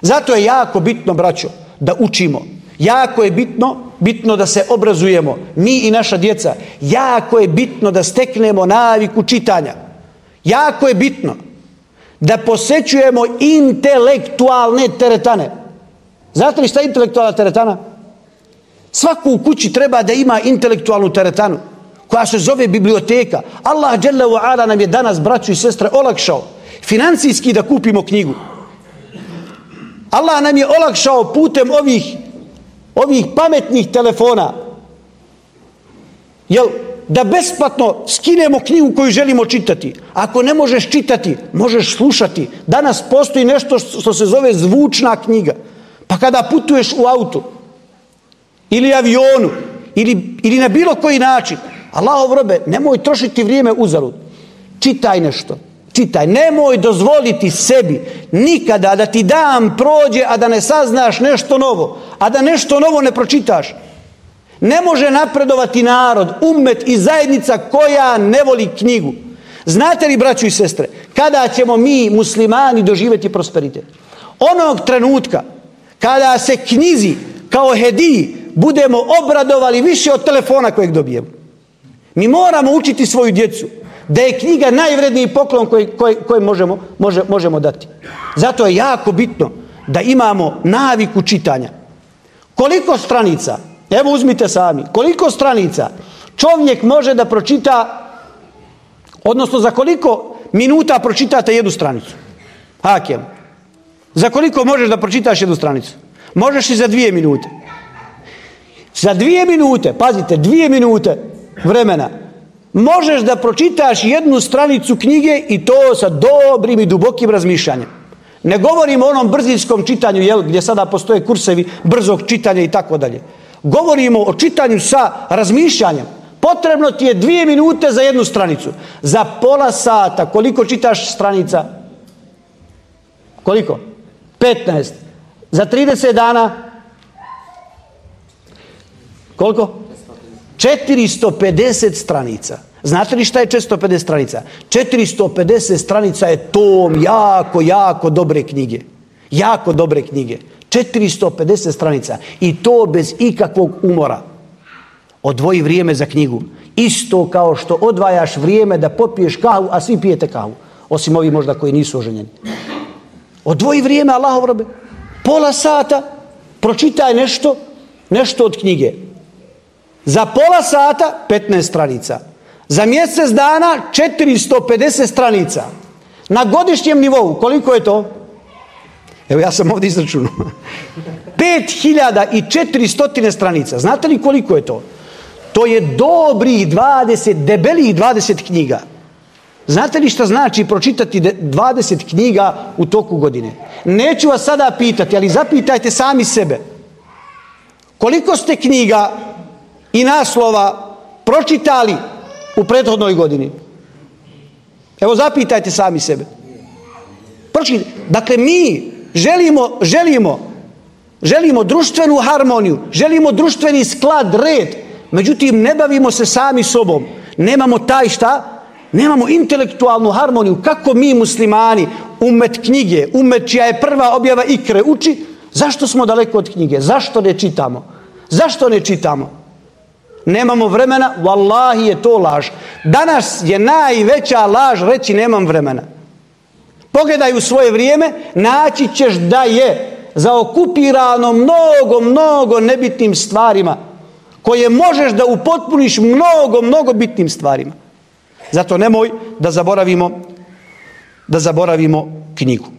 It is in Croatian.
Zato je jako bitno, braćo, da učimo. Jako je bitno, bitno da se obrazujemo, mi i naša djeca. Jako je bitno da steknemo naviku čitanja. Jako je bitno da posećujemo intelektualne teretane. Znate li šta je intelektualna teretana? Svaku u kući treba da ima intelektualnu teretanu koja se zove biblioteka. Allah ala nam je danas, braću i sestre, olakšao financijski da kupimo knjigu. Allah nam je olakšao putem ovih, ovih pametnih telefona. Jel, da besplatno skinemo knjigu koju želimo čitati. Ako ne možeš čitati, možeš slušati. Danas postoji nešto što se zove zvučna knjiga. Pa kada putuješ u autu ili avionu ili, ili na bilo koji način, Allahov robe, nemoj trošiti vrijeme uzalud. Čitaj nešto. Čitaj. Nemoj dozvoliti sebi nikada da ti dan prođe, a da ne saznaš nešto novo. A da nešto novo ne pročitaš. Ne može napredovati narod, umet i zajednica koja ne voli knjigu. Znate li, braću i sestre, kada ćemo mi, muslimani, doživjeti prosperitet? Onog trenutka kada se knjizi kao hediji budemo obradovali više od telefona kojeg dobijemo. Mi moramo učiti svoju djecu da je knjiga najvredniji poklon koji, koji, možemo, može, možemo dati. Zato je jako bitno da imamo naviku čitanja. Koliko stranica, evo uzmite sami, koliko stranica čovjek može da pročita, odnosno za koliko minuta pročitate jednu stranicu? Hakem. Za koliko možeš da pročitaš jednu stranicu? Možeš i za dvije minute. Za dvije minute, pazite, dvije minute vremena, možeš da pročitaš jednu stranicu knjige i to sa dobrim i dubokim razmišljanjem. Ne govorimo o onom brzinskom čitanju, jel, gdje sada postoje kursevi brzog čitanja i tako dalje. Govorimo o čitanju sa razmišljanjem. Potrebno ti je dvije minute za jednu stranicu. Za pola sata, koliko čitaš stranica? Koliko? 15. Za 30 dana? Koliko? 450 stranica. Znate li šta je 450 stranica? 450 stranica je tom jako, jako dobre knjige. Jako dobre knjige. 450 stranica. I to bez ikakvog umora. Odvoji vrijeme za knjigu. Isto kao što odvajaš vrijeme da popiješ kavu, a svi pijete kavu. Osim ovi možda koji nisu oženjeni. Odvoji vrijeme, Allahov robe. Pola sata, pročitaj nešto, nešto od knjige. Za pola sata 15 stranica. Za mjesec dana 450 stranica. Na godišnjem nivou, koliko je to? Evo ja sam ovdje izračunao. 5400 stranica. Znate li koliko je to? To je dobrih 20, debelih 20 knjiga. Znate li što znači pročitati 20 knjiga u toku godine? Neću vas sada pitati, ali zapitajte sami sebe. Koliko ste knjiga i naslova pročitali u prethodnoj godini? Evo zapitajte sami sebe. Dakle, mi želimo, želimo, želimo društvenu harmoniju, želimo društveni sklad, red, međutim ne bavimo se sami sobom. Nemamo taj šta? Nemamo intelektualnu harmoniju. Kako mi muslimani, umet knjige, umet čija je prva objava ikre uči, zašto smo daleko od knjige? Zašto ne čitamo? Zašto ne čitamo? Nemamo vremena, vallahi je to laž. Danas je najveća laž reći nemam vremena. Pogledaj u svoje vrijeme, naći ćeš da je zaokupirano mnogo, mnogo nebitnim stvarima koje možeš da upotpuniš mnogo, mnogo bitnim stvarima. Zato nemoj da zaboravimo da zaboravimo knjigu.